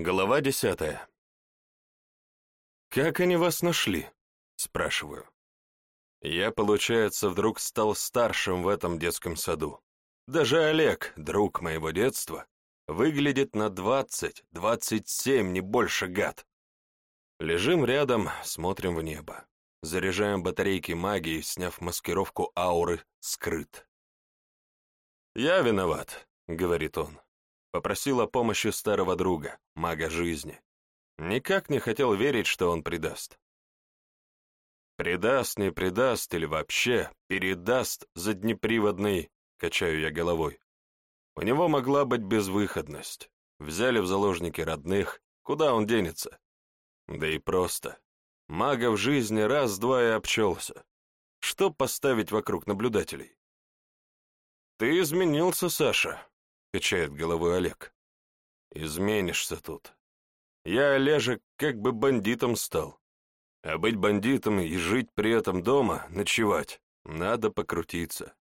Глава десятая. «Как они вас нашли?» — спрашиваю. Я, получается, вдруг стал старшим в этом детском саду. Даже Олег, друг моего детства, выглядит на двадцать, двадцать семь, не больше гад. Лежим рядом, смотрим в небо. Заряжаем батарейки магии, сняв маскировку ауры «Скрыт». «Я виноват», — говорит он. Попросил о помощи старого друга, мага жизни. Никак не хотел верить, что он предаст. Предаст, не предаст или вообще передаст заднеприводный, качаю я головой. У него могла быть безвыходность. Взяли в заложники родных, куда он денется? Да и просто. Мага в жизни раз-два и обчелся. Что поставить вокруг наблюдателей? «Ты изменился, Саша», — качает головой Олег. «Изменишься тут. Я, Олежек, как бы бандитом стал. А быть бандитом и жить при этом дома, ночевать, надо покрутиться.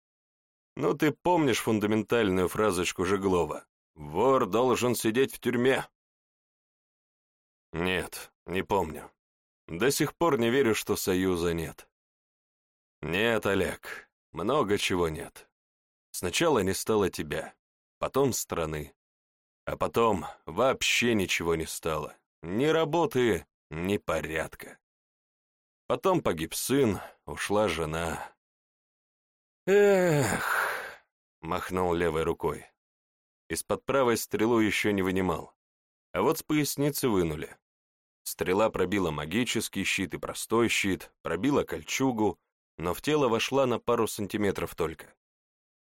Ну, ты помнишь фундаментальную фразочку Жеглова? «Вор должен сидеть в тюрьме». Нет, не помню. До сих пор не верю, что союза нет. Нет, Олег, много чего нет. Сначала не стало тебя, потом страны. А потом вообще ничего не стало. Ни работы, ни порядка. Потом погиб сын, ушла жена. «Эх!» — махнул левой рукой. Из-под правой стрелу еще не вынимал. А вот с поясницы вынули. Стрела пробила магический щит и простой щит, пробила кольчугу, но в тело вошла на пару сантиметров только.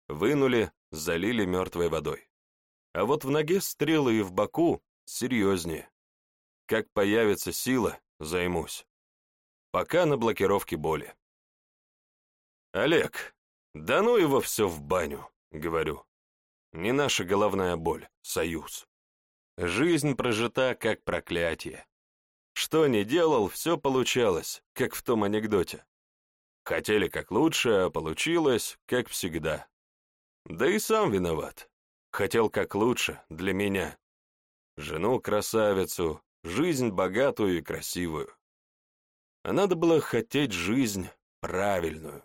Вынули, залили мертвой водой. А вот в ноге стрелы и в боку серьезнее. Как появится сила, займусь. Пока на блокировке боли. «Олег, да ну его все в баню», — говорю. «Не наша головная боль, союз. Жизнь прожита как проклятие. Что ни делал, все получалось, как в том анекдоте. Хотели как лучше, а получилось, как всегда. Да и сам виноват. Хотел как лучше, для меня. Жену-красавицу, жизнь богатую и красивую. А надо было хотеть жизнь правильную.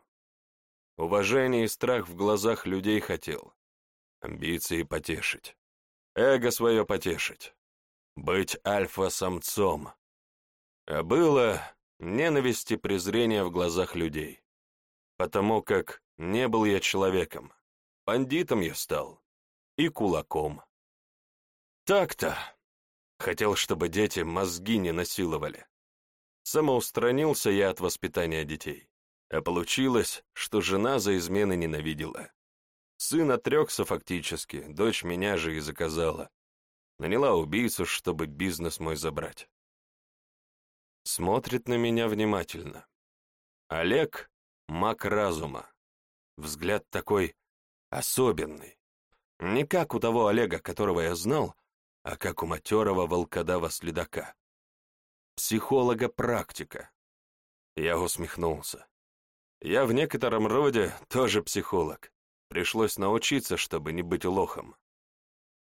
Уважение и страх в глазах людей хотел. Амбиции потешить. Эго свое потешить. Быть альфа-самцом. А было ненависть и презрение в глазах людей. Потому как не был я человеком. Бандитом я стал. И кулаком. Так-то. Хотел, чтобы дети мозги не насиловали. Самоустранился я от воспитания детей. А получилось, что жена за измены ненавидела. Сын отрекся фактически, дочь меня же и заказала. Наняла убийцу, чтобы бизнес мой забрать. Смотрит на меня внимательно. Олег — маг разума. Взгляд такой Особенный. Не как у того Олега, которого я знал, а как у матерого волкодава-следака. Психолога-практика. Я усмехнулся. Я в некотором роде тоже психолог. Пришлось научиться, чтобы не быть лохом.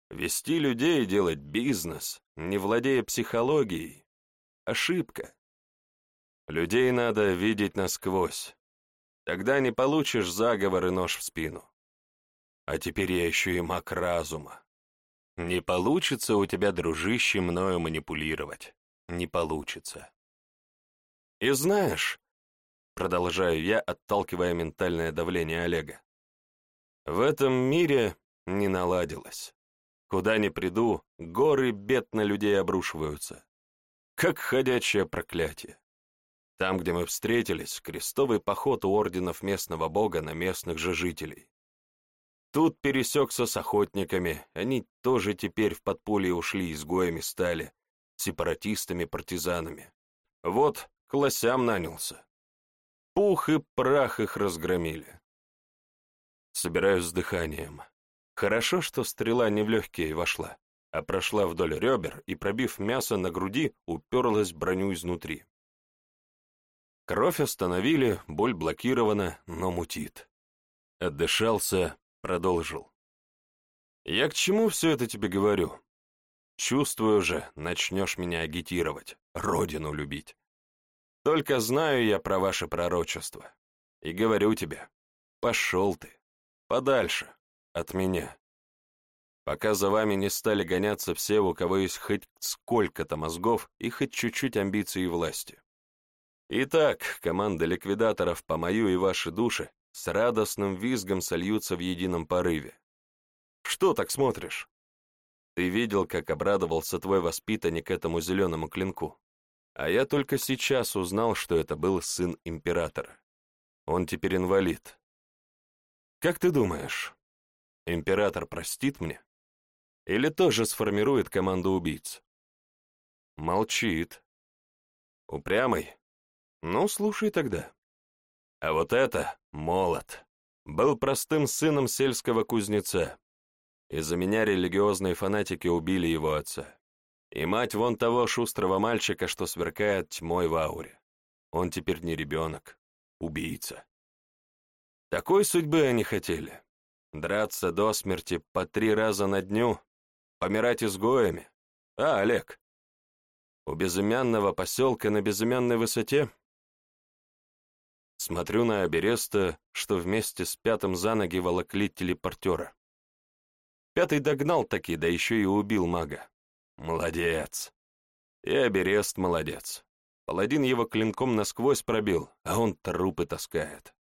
Вести людей и делать бизнес, не владея психологией — ошибка. Людей надо видеть насквозь. Тогда не получишь заговор и нож в спину. А теперь я еще и маг разума. Не получится у тебя, дружище, мною манипулировать. Не получится. И знаешь, продолжаю я, отталкивая ментальное давление Олега, в этом мире не наладилось. Куда ни приду, горы бед на людей обрушиваются. Как ходячее проклятие. Там, где мы встретились, крестовый поход у орденов местного бога на местных же жителей. Тут пересекся с охотниками, они тоже теперь в подполье ушли, изгоями стали, сепаратистами-партизанами. Вот к лосям нанялся. Пух и прах их разгромили. Собираюсь с дыханием. Хорошо, что стрела не в легкие вошла, а прошла вдоль ребер и, пробив мясо на груди, уперлась броню изнутри. Кровь остановили, боль блокирована, но мутит. Отдышался, Продолжил. «Я к чему все это тебе говорю? Чувствую же, начнешь меня агитировать, родину любить. Только знаю я про ваше пророчество. И говорю тебе, пошел ты, подальше, от меня. Пока за вами не стали гоняться все, у кого есть хоть сколько-то мозгов и хоть чуть-чуть амбиций и власти. Итак, команда ликвидаторов по мою и ваши души с радостным визгом сольются в едином порыве. Что так смотришь? Ты видел, как обрадовался твой воспитанник этому зеленому клинку? А я только сейчас узнал, что это был сын императора. Он теперь инвалид. Как ты думаешь, император простит мне? Или тоже сформирует команду убийц? Молчит. Упрямый? Ну, слушай тогда. А вот это молот. Был простым сыном сельского кузнеца. Из-за меня религиозные фанатики убили его отца. И мать вон того шустрого мальчика, что сверкает тьмой в ауре. Он теперь не ребенок, убийца. Такой судьбы они хотели. Драться до смерти по три раза на дню, помирать изгоями. А, Олег, у безымянного поселка на безымянной высоте Смотрю на Абереста, что вместе с пятым за ноги волокли телепортера. Пятый догнал таки, да еще и убил мага. Молодец. И Аберест молодец. Паладин его клинком насквозь пробил, а он трупы таскает.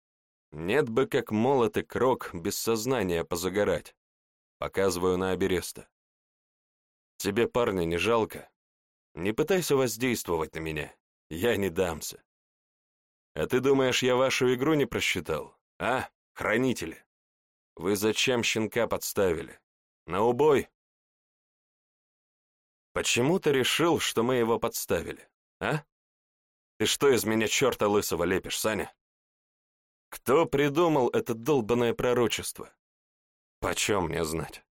Нет бы как молот и крок без сознания позагорать. Показываю на Абереста. Тебе, парня, не жалко? Не пытайся воздействовать на меня. Я не дамся. А ты думаешь, я вашу игру не просчитал? А, хранители? Вы зачем щенка подставили? На убой? Почему ты решил, что мы его подставили, а? Ты что из меня черта лысого лепишь, Саня? Кто придумал это долбанное пророчество? Почем мне знать?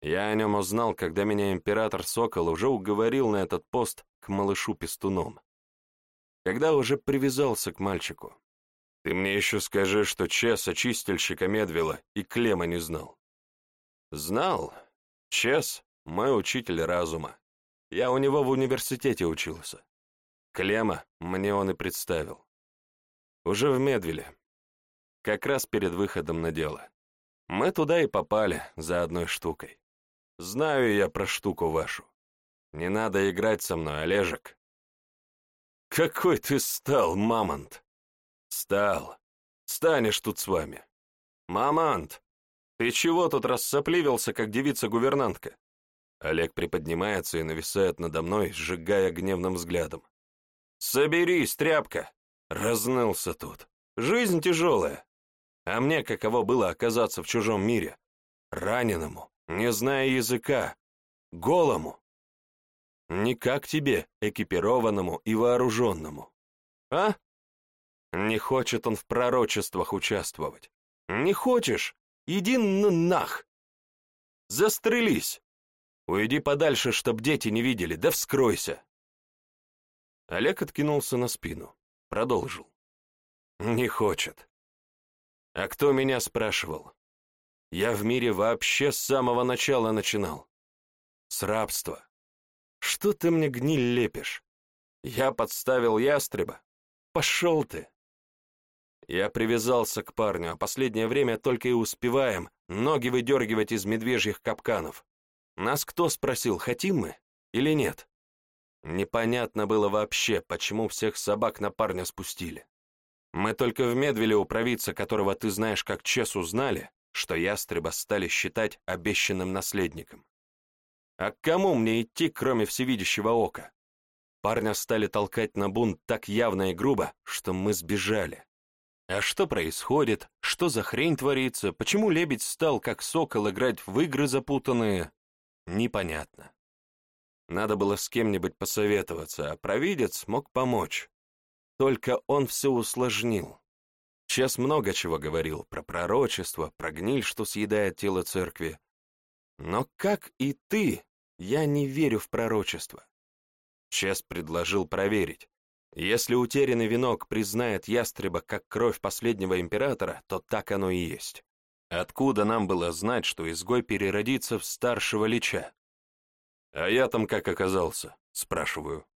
Я о нем узнал, когда меня император Сокол уже уговорил на этот пост к малышу-пестуном когда уже привязался к мальчику. Ты мне еще скажи, что Чес очистильщика Медвела и Клема не знал. Знал. Чес — мой учитель разума. Я у него в университете учился. Клема мне он и представил. Уже в Медвеле. Как раз перед выходом на дело. Мы туда и попали, за одной штукой. Знаю я про штуку вашу. Не надо играть со мной, Олежек. «Какой ты стал, мамонт!» «Стал. Станешь тут с вами. Мамонт, ты чего тут рассопливился, как девица-гувернантка?» Олег приподнимается и нависает надо мной, сжигая гневным взглядом. «Соберись, тряпка!» Разнылся тут. «Жизнь тяжелая. А мне каково было оказаться в чужом мире? Раненому, не зная языка, голому. Не как тебе, экипированному и вооруженному. А? Не хочет он в пророчествах участвовать. Не хочешь? Иди нах! Застрелись! Уйди подальше, чтоб дети не видели, да вскройся!» Олег откинулся на спину, продолжил. «Не хочет. А кто меня спрашивал? Я в мире вообще с самого начала начинал. С рабства. Что ты мне гниль лепишь? Я подставил ястреба? Пошел ты!» Я привязался к парню, а последнее время только и успеваем ноги выдергивать из медвежьих капканов. Нас кто спросил, хотим мы или нет? Непонятно было вообще, почему всех собак на парня спустили. Мы только в Медвеле у провидца, которого ты знаешь как Чес, узнали, что ястреба стали считать обещанным наследником. А к кому мне идти, кроме всевидящего ока? Парня стали толкать на бунт так явно и грубо, что мы сбежали. А что происходит? Что за хрень творится? Почему лебедь стал, как сокол, играть в игры запутанные? Непонятно. Надо было с кем-нибудь посоветоваться, а провидец мог помочь. Только он все усложнил. Сейчас много чего говорил про пророчество, про гниль, что съедает тело церкви. Но как и ты, я не верю в пророчество. Чес предложил проверить. Если утерянный венок признает ястреба как кровь последнего императора, то так оно и есть. Откуда нам было знать, что изгой переродится в старшего лича? А я там как оказался? Спрашиваю.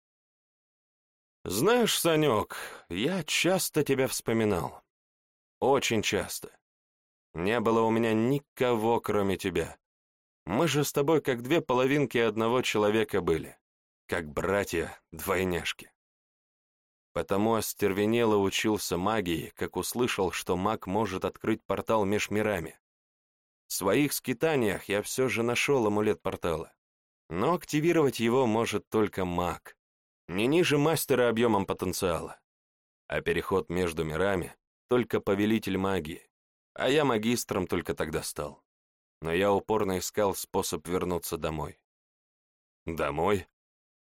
Знаешь, Санек, я часто тебя вспоминал. Очень часто. Не было у меня никого, кроме тебя. Мы же с тобой как две половинки одного человека были, как братья-двойняшки. Потому остервенело учился магии, как услышал, что маг может открыть портал меж мирами. В своих скитаниях я все же нашел амулет портала. Но активировать его может только маг, не ниже мастера объемом потенциала. А переход между мирами — только повелитель магии, а я магистром только тогда стал. Но я упорно искал способ вернуться домой. Домой?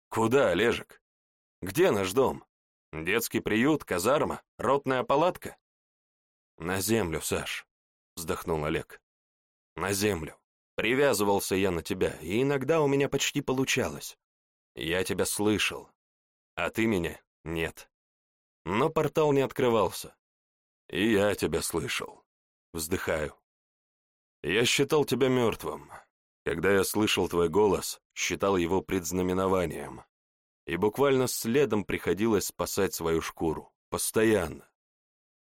Куда, Олежек? Где наш дом? Детский приют, казарма, ротная палатка? На землю, Саш, вздохнул Олег. На землю. Привязывался я на тебя, и иногда у меня почти получалось. Я тебя слышал, а ты меня нет. Но портал не открывался. И я тебя слышал. Вздыхаю. Я считал тебя мертвым. Когда я слышал твой голос, считал его предзнаменованием. И буквально следом приходилось спасать свою шкуру. Постоянно.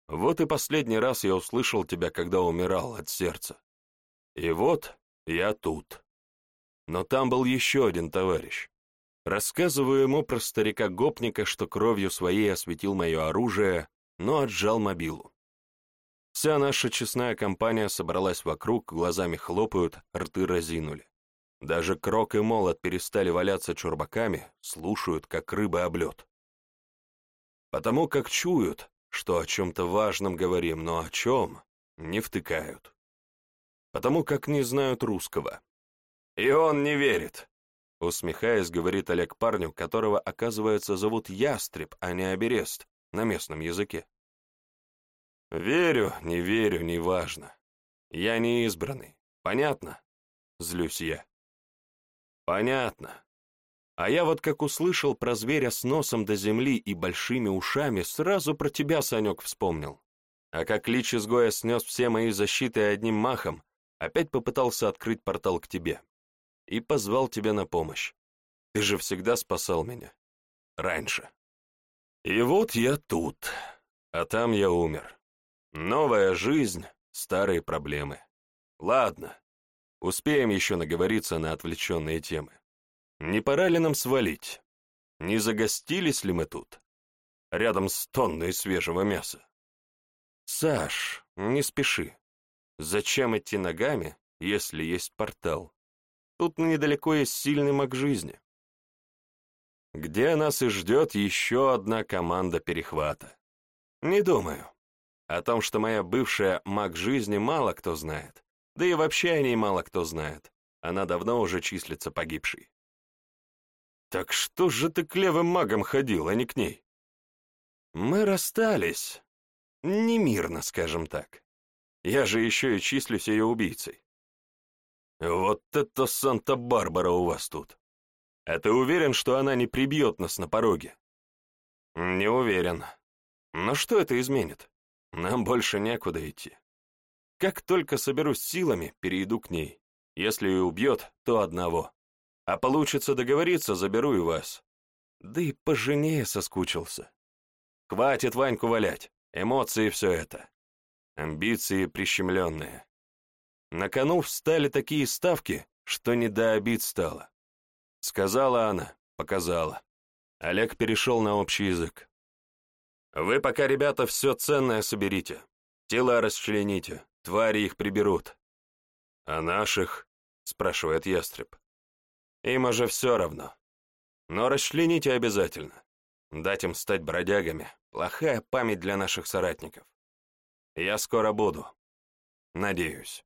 Вот и последний раз я услышал тебя, когда умирал от сердца. И вот я тут. Но там был еще один товарищ. Рассказываю ему про старика-гопника, что кровью своей осветил мое оружие, но отжал мобилу. Вся наша честная компания собралась вокруг, глазами хлопают, рты разинули. Даже Крок и Молот перестали валяться чурбаками, слушают, как рыба об лед. Потому как чуют, что о чем-то важном говорим, но о чем — не втыкают. Потому как не знают русского. И он не верит. Усмехаясь, говорит Олег парню, которого, оказывается, зовут Ястреб, а не Аберест, на местном языке. Верю, не верю, неважно. Я не избранный. Понятно? Злюсь я. Понятно. А я вот как услышал про зверя с носом до земли и большими ушами, сразу про тебя, Санек, вспомнил. А как Лич изгоя снес все мои защиты одним махом, опять попытался открыть портал к тебе. И позвал тебя на помощь. Ты же всегда спасал меня. Раньше. И вот я тут, а там я умер. Новая жизнь, старые проблемы. Ладно, успеем еще наговориться на отвлеченные темы. Не пора ли нам свалить? Не загостились ли мы тут? Рядом с тонной свежего мяса. Саш, не спеши. Зачем идти ногами, если есть портал? Тут недалеко есть сильный маг жизни. Где нас и ждет еще одна команда перехвата? Не думаю. О том, что моя бывшая маг жизни, мало кто знает. Да и вообще о ней мало кто знает. Она давно уже числится погибшей. Так что же ты к левым магам ходил, а не к ней? Мы расстались. Немирно, скажем так. Я же еще и числюсь ее убийцей. Вот это Санта-Барбара у вас тут. А ты уверен, что она не прибьет нас на пороге? Не уверен. Но что это изменит? Нам больше некуда идти. Как только соберусь силами, перейду к ней. Если и убьет, то одного. А получится договориться, заберу и вас. Да и по жене соскучился. Хватит Ваньку валять. Эмоции все это. Амбиции прищемленные. На кону встали такие ставки, что не до обид стало. Сказала она, показала. Олег перешел на общий язык. Вы пока, ребята, все ценное соберите. Тела расчлените, твари их приберут. А наших? Спрашивает ястреб. Им уже все равно. Но расчлените обязательно. Дать им стать бродягами — плохая память для наших соратников. Я скоро буду. Надеюсь.